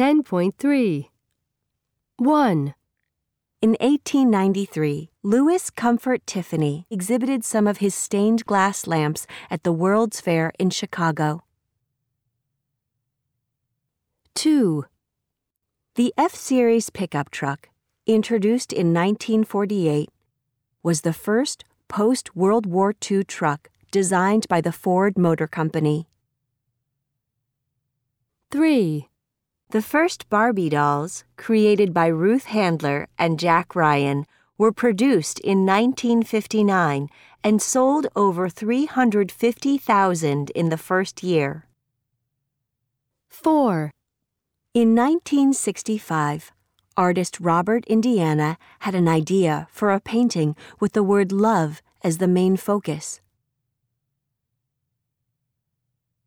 10.3 1. In 1893, Louis Comfort Tiffany exhibited some of his stained glass lamps at the World's Fair in Chicago. 2. The F Series pickup truck, introduced in 1948, was the first post World War II truck designed by the Ford Motor Company. 3. The first Barbie dolls, created by Ruth Handler and Jack Ryan, were produced in 1959 and sold over 350,000 in the first year. 4. In 1965, artist Robert Indiana had an idea for a painting with the word love as the main focus.